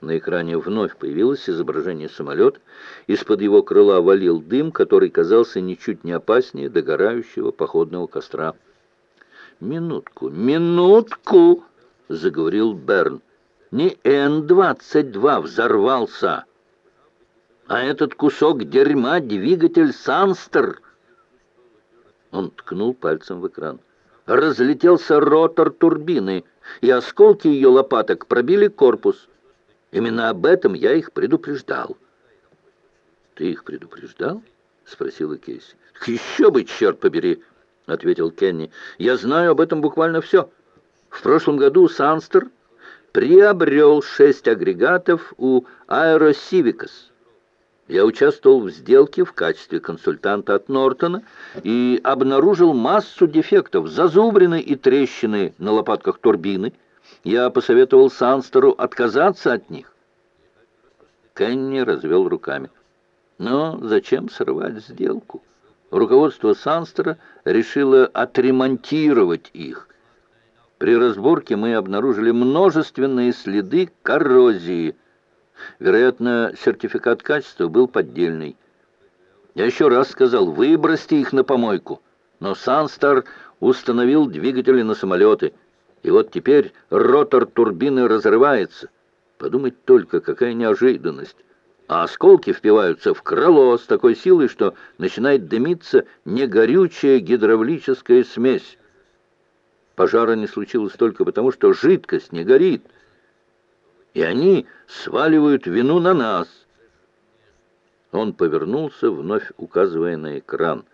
На экране вновь появилось изображение самолета. Из-под его крыла валил дым, который казался ничуть не опаснее догорающего походного костра. «Минутку, минутку!» — заговорил Берн. «Не Н-22 взорвался, а этот кусок дерьма — двигатель «Санстер». Он ткнул пальцем в экран. Разлетелся ротор турбины, и осколки ее лопаток пробили корпус. Именно об этом я их предупреждал. «Ты их предупреждал?» — спросила Кейси. «Еще бы, черт побери!» — ответил Кенни. «Я знаю об этом буквально все. В прошлом году Санстер приобрел шесть агрегатов у Аэросивикас. Я участвовал в сделке в качестве консультанта от Нортона и обнаружил массу дефектов, зазубрины и трещины на лопатках турбины, я посоветовал Санстеру отказаться от них. Кенни развел руками. Но зачем срывать сделку? Руководство Санстера решило отремонтировать их. При разборке мы обнаружили множественные следы коррозии. Вероятно, сертификат качества был поддельный. Я еще раз сказал, выбросьте их на помойку. Но Санстер установил двигатели на самолеты — и вот теперь ротор турбины разрывается. Подумать только, какая неожиданность. А осколки впиваются в крыло с такой силой, что начинает дымиться негорючая гидравлическая смесь. Пожара не случилось только потому, что жидкость не горит. И они сваливают вину на нас. Он повернулся, вновь указывая на экран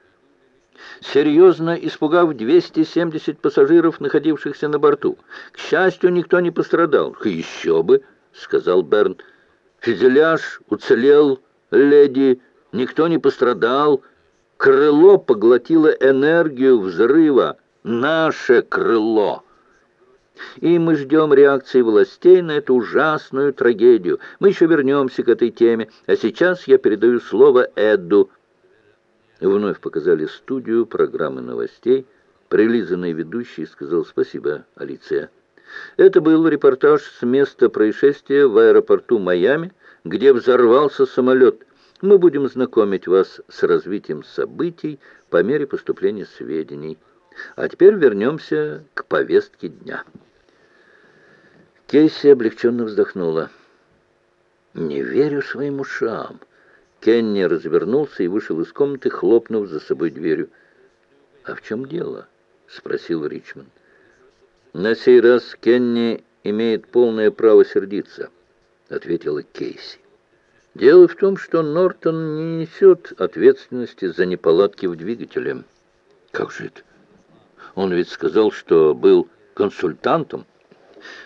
серьезно испугав 270 пассажиров, находившихся на борту. К счастью, никто не пострадал. «Еще бы», — сказал Берн. «Фюзеляж уцелел, леди, никто не пострадал. Крыло поглотило энергию взрыва. Наше крыло!» И мы ждем реакции властей на эту ужасную трагедию. Мы еще вернемся к этой теме, а сейчас я передаю слово Эдду. Вновь показали студию программы новостей. Прилизанный ведущий сказал «Спасибо, Алиция». Это был репортаж с места происшествия в аэропорту Майами, где взорвался самолет. Мы будем знакомить вас с развитием событий по мере поступления сведений. А теперь вернемся к повестке дня. Кейси облегченно вздохнула. «Не верю своим ушам». Кенни развернулся и вышел из комнаты, хлопнув за собой дверью. «А в чем дело?» — спросил Ричмонд. «На сей раз Кенни имеет полное право сердиться», — ответила Кейси. «Дело в том, что Нортон не несет ответственности за неполадки в двигателе». «Как же это? Он ведь сказал, что был консультантом».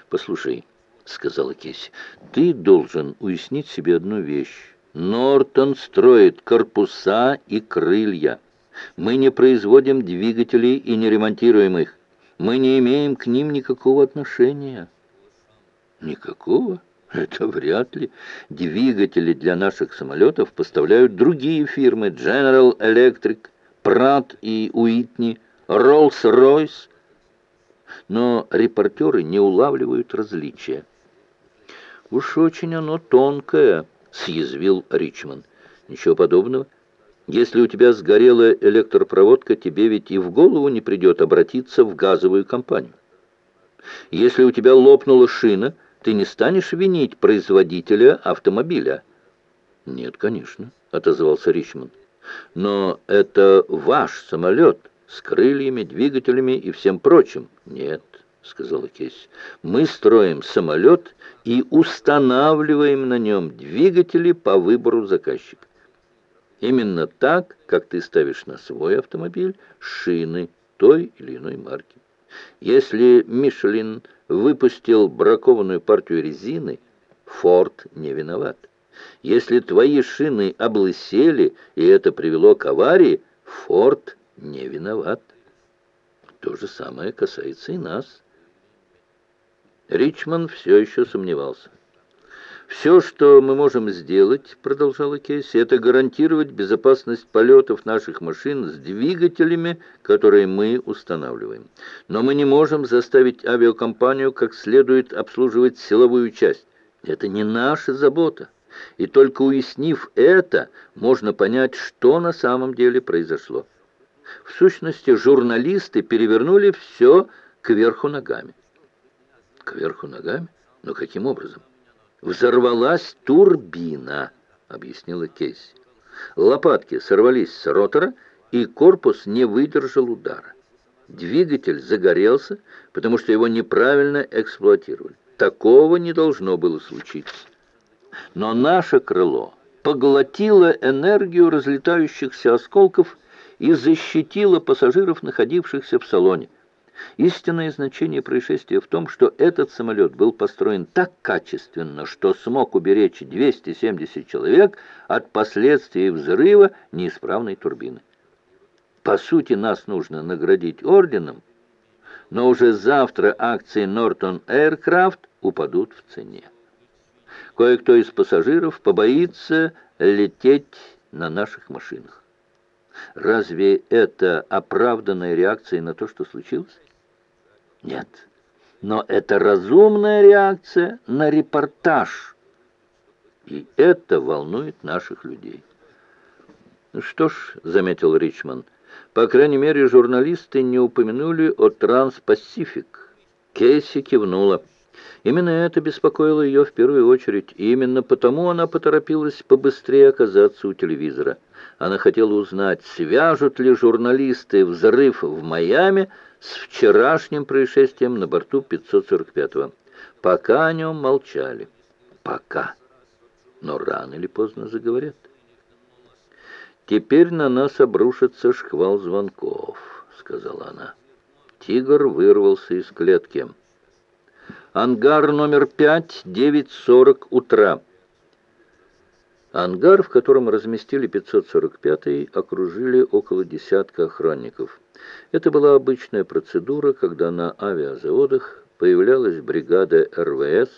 «Послушай», — сказала Кейси, — «ты должен уяснить себе одну вещь. Нортон строит корпуса и крылья. Мы не производим двигателей и не ремонтируем их. Мы не имеем к ним никакого отношения. Никакого? Это вряд ли. Двигатели для наших самолетов поставляют другие фирмы. General Electric, Pratt и Уитни, Rolls-Royce. Но репортеры не улавливают различия. Уж очень оно тонкое, — съязвил Ричмонд. «Ничего подобного. Если у тебя сгорела электропроводка, тебе ведь и в голову не придет обратиться в газовую компанию. Если у тебя лопнула шина, ты не станешь винить производителя автомобиля». «Нет, конечно», — отозвался Ричмонд. «Но это ваш самолет с крыльями, двигателями и всем прочим». «Нет». — сказала Кейси. «Мы строим самолет и устанавливаем на нем двигатели по выбору заказчика. Именно так, как ты ставишь на свой автомобиль шины той или иной марки. Если Мишлин выпустил бракованную партию резины, Форд не виноват. Если твои шины облысели, и это привело к аварии, Форд не виноват. То же самое касается и нас». Ричман все еще сомневался. «Все, что мы можем сделать, — продолжала Кейси, — это гарантировать безопасность полетов наших машин с двигателями, которые мы устанавливаем. Но мы не можем заставить авиакомпанию как следует обслуживать силовую часть. Это не наша забота. И только уяснив это, можно понять, что на самом деле произошло. В сущности, журналисты перевернули все кверху ногами. Кверху ногами? Но каким образом? Взорвалась турбина, объяснила Кейси. Лопатки сорвались с ротора, и корпус не выдержал удара. Двигатель загорелся, потому что его неправильно эксплуатировали. Такого не должно было случиться. Но наше крыло поглотило энергию разлетающихся осколков и защитило пассажиров, находившихся в салоне. Истинное значение происшествия в том, что этот самолет был построен так качественно, что смог уберечь 270 человек от последствий взрыва неисправной турбины. По сути, нас нужно наградить орденом, но уже завтра акции Norton Aircraft упадут в цене. Кое-кто из пассажиров побоится лететь на наших машинах. Разве это оправданная реакция на то, что случилось? Нет. Но это разумная реакция на репортаж. И это волнует наших людей. «Что ж», — заметил Ричмонд, — по крайней мере, журналисты не упомянули о Транспасифик. Кейси кивнула. Именно это беспокоило ее в первую очередь, и именно потому она поторопилась побыстрее оказаться у телевизора. Она хотела узнать, свяжут ли журналисты взрыв в Майами с вчерашним происшествием на борту 545-го. Пока о нем молчали. Пока. Но рано или поздно заговорят. «Теперь на нас обрушится шквал звонков», — сказала она. Тигр вырвался из клетки. «Ангар номер пять, девять сорок утра». Ангар, в котором разместили 545-й, окружили около десятка охранников. Это была обычная процедура, когда на авиазаводах появлялась бригада РВС,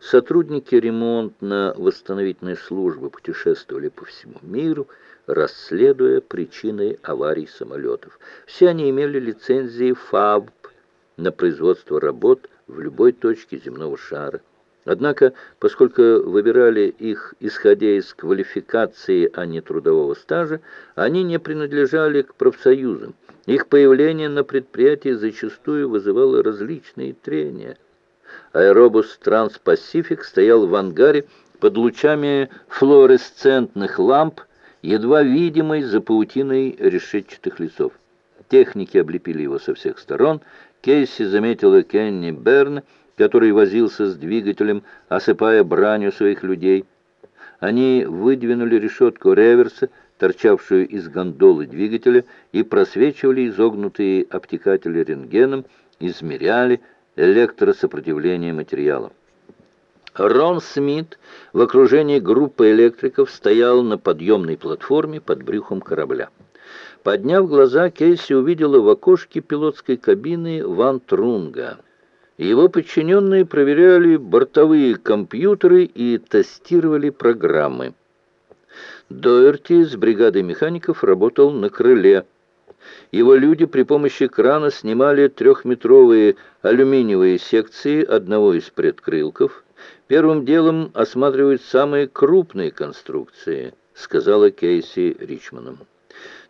сотрудники ремонтно-восстановительной службы путешествовали по всему миру, расследуя причины аварий самолетов. Все они имели лицензии ФАБ на производство работ в любой точке земного шара. Однако, поскольку выбирали их исходя из квалификации, а не трудового стажа, они не принадлежали к профсоюзам. Их появление на предприятии зачастую вызывало различные трения. Аэробус Транспасифик стоял в ангаре под лучами флуоресцентных ламп, едва видимой за паутиной решетчатых лесов. Техники облепили его со всех сторон. Кейси заметила Кенни Берн, который возился с двигателем, осыпая бранью своих людей. Они выдвинули решетку реверса, торчавшую из гондолы двигателя, и просвечивали изогнутые обтекатели рентгеном, измеряли электросопротивление материалов. Рон Смит в окружении группы электриков стоял на подъемной платформе под брюхом корабля. Подняв глаза, Кейси увидела в окошке пилотской кабины Ван Трунга. Его подчиненные проверяли бортовые компьютеры и тестировали программы. Доерти с бригадой механиков работал на крыле. Его люди при помощи крана снимали трехметровые алюминиевые секции одного из предкрылков – Первым делом осматривают самые крупные конструкции, сказала Кейси Ричманом.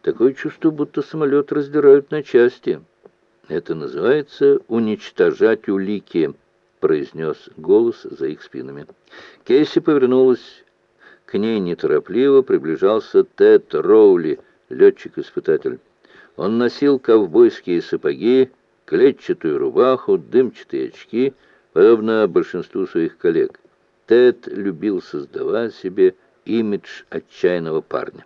Такое чувство, будто самолет раздирают на части. Это называется уничтожать улики, произнес голос за их спинами. Кейси повернулась. К ней неторопливо приближался Тед Роули, летчик-испытатель. Он носил ковбойские сапоги, клетчатую рубаху, дымчатые очки — подобно большинству своих коллег. Тед любил создавать себе имидж отчаянного парня.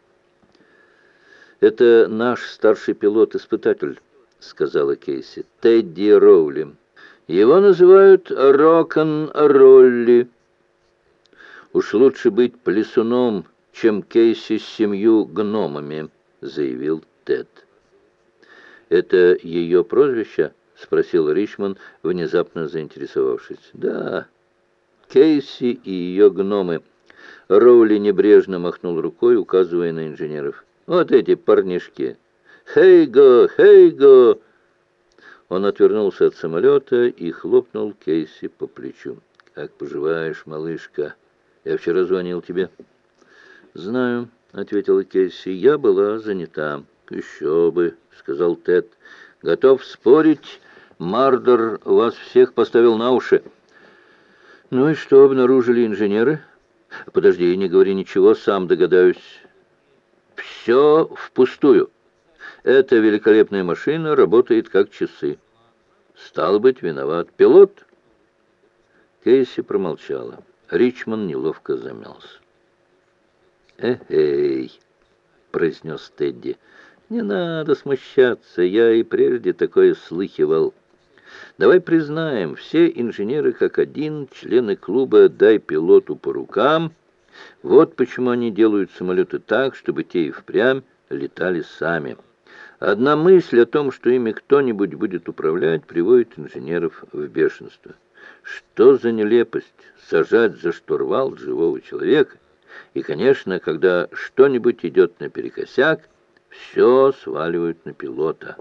«Это наш старший пилот-испытатель», — сказала Кейси, — «Тедди Роули. Его называют Рокон-Ролли. Уж лучше быть плесуном, чем Кейси с семью гномами», — заявил Тед. «Это ее прозвище?» — спросил Ричман, внезапно заинтересовавшись. «Да, Кейси и ее гномы». Роули небрежно махнул рукой, указывая на инженеров. «Вот эти парнишки! Хейго! Хейго!» Он отвернулся от самолета и хлопнул Кейси по плечу. Как поживаешь, малышка? Я вчера звонил тебе. Знаю, ответила Кейси. Я была занята. Еще бы, сказал Тед. Готов спорить, Мардер вас всех поставил на уши. Ну и что обнаружили инженеры? Подожди, не говори ничего, сам догадаюсь. Все впустую. Эта великолепная машина работает как часы. Стал быть, виноват пилот. Кейси промолчала. Ричман неловко замялся. «Эй!» — произнес Тедди. «Не надо смущаться, я и прежде такое слыхивал. Давай признаем, все инженеры как один, члены клуба «Дай пилоту по рукам». Вот почему они делают самолеты так, чтобы те и впрямь летали сами». Одна мысль о том, что ими кто-нибудь будет управлять, приводит инженеров в бешенство. Что за нелепость сажать за штурвал живого человека? И, конечно, когда что-нибудь идет наперекосяк, все сваливают на пилота.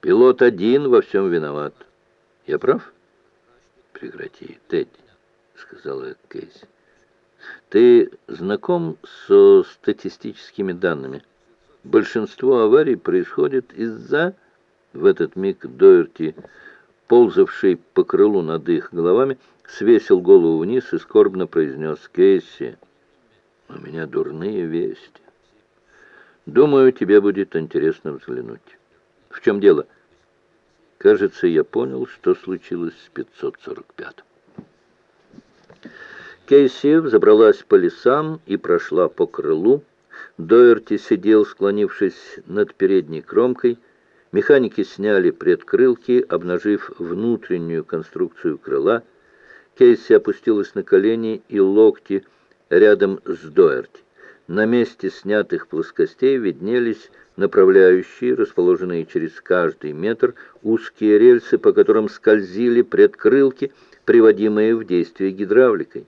Пилот один во всем виноват. Я прав? Прекрати, Тедди, сказала Кейси. Ты знаком со статистическими данными? Большинство аварий происходит из-за... В этот миг Доерти, ползавший по крылу над их головами, свесил голову вниз и скорбно произнес «Кейси, у меня дурные вести. Думаю, тебе будет интересно взглянуть. В чем дело?» Кажется, я понял, что случилось с 545. Кейси взобралась по лесам и прошла по крылу, Доерти сидел, склонившись над передней кромкой. Механики сняли предкрылки, обнажив внутреннюю конструкцию крыла. Кейси опустилась на колени и локти рядом с Доерти. На месте снятых плоскостей виднелись направляющие, расположенные через каждый метр, узкие рельсы, по которым скользили предкрылки, приводимые в действие гидравликой.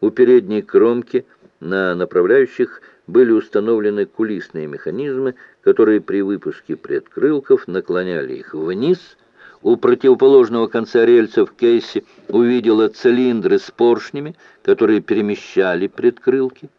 У передней кромки на направляющих были установлены кулисные механизмы, которые при выпуске предкрылков наклоняли их вниз. У противоположного конца рельсов Кейси увидела цилиндры с поршнями, которые перемещали предкрылки.